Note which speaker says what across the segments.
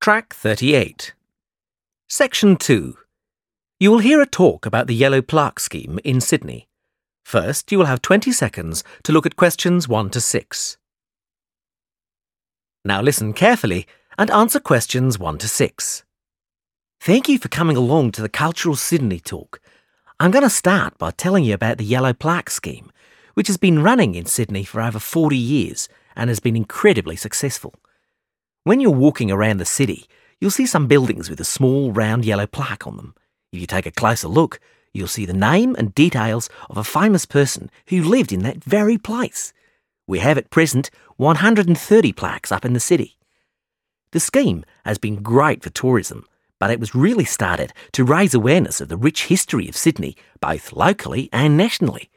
Speaker 1: Track 38. Section 2. You will hear a talk about the Yellow Plaque Scheme in Sydney. First, you will have 20 seconds to look at questions 1 to 6. Now listen carefully and answer questions 1 to 6. Thank you for coming along to the Cultural Sydney talk. I'm going to start by telling you about the Yellow Plaque Scheme, which has been running in Sydney for over 40 years and has been incredibly successful. When you're walking around the city, you'll see some buildings with a small round yellow plaque on them. If you take a closer look, you'll see the name and details of a famous person who lived in that very place. We have at present 130 plaques up in the city. The scheme has been great for tourism, but it was really started to raise awareness of the rich history of Sydney, both locally and nationally.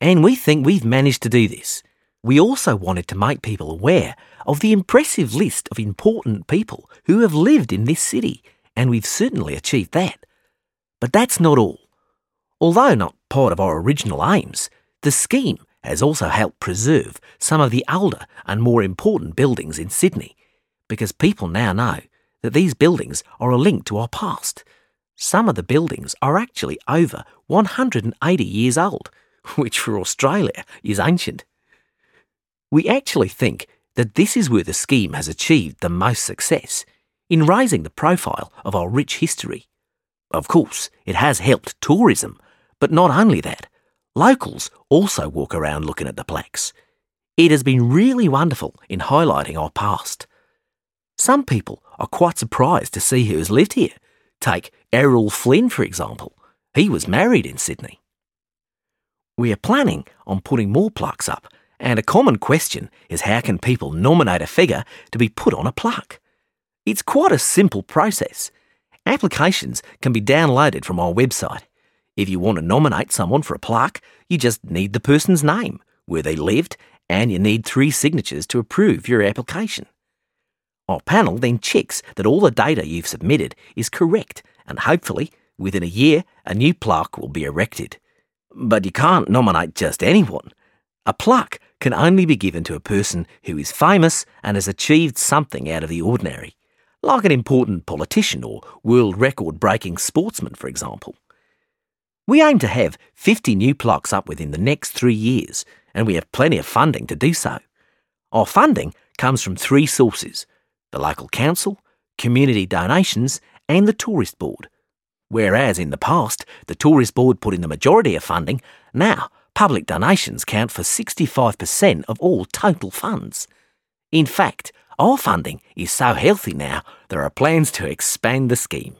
Speaker 1: And we think we've managed to do this. We also wanted to make people aware of the impressive list of important people who have lived in this city, and we've certainly achieved that. But that's not all. Although not part of our original aims, the scheme has also helped preserve some of the older and more important buildings in Sydney, because people now know that these buildings are a link to our past. Some of the buildings are actually over 180 years old, which for Australia is ancient. We actually think that this is where the scheme has achieved the most success in raising the profile of our rich history. Of course, it has helped tourism, but not only that, locals also walk around looking at the plaques. It has been really wonderful in highlighting our past. Some people are quite surprised to see who has lived here. Take Errol Flynn, for example. He was married in Sydney. We are planning on putting more plaques up, and a common question is how can people nominate a figure to be put on a plaque? It's quite a simple process. Applications can be downloaded from our website. If you want to nominate someone for a plaque, you just need the person's name, where they lived, and you need three signatures to approve your application. Our panel then checks that all the data you've submitted is correct, and hopefully, within a year, a new plaque will be erected. But you can't nominate just anyone. A plaque can only be given to a person who is famous and has achieved something out of the ordinary, like an important politician or world record breaking sportsman, for example. We aim to have 50 new plaques up within the next three years, and we have plenty of funding to do so. Our funding comes from three sources the local council, community donations, and the Tourist Board. Whereas in the past, the Tourist Board put in the majority of funding, now public donations count for 65% of all total funds. In fact, our funding is so healthy now, there are plans to expand the scheme.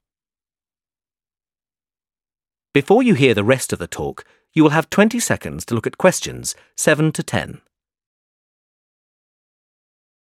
Speaker 1: Before you hear the rest of the talk, you will have 20 seconds to look at questions 7 to 10.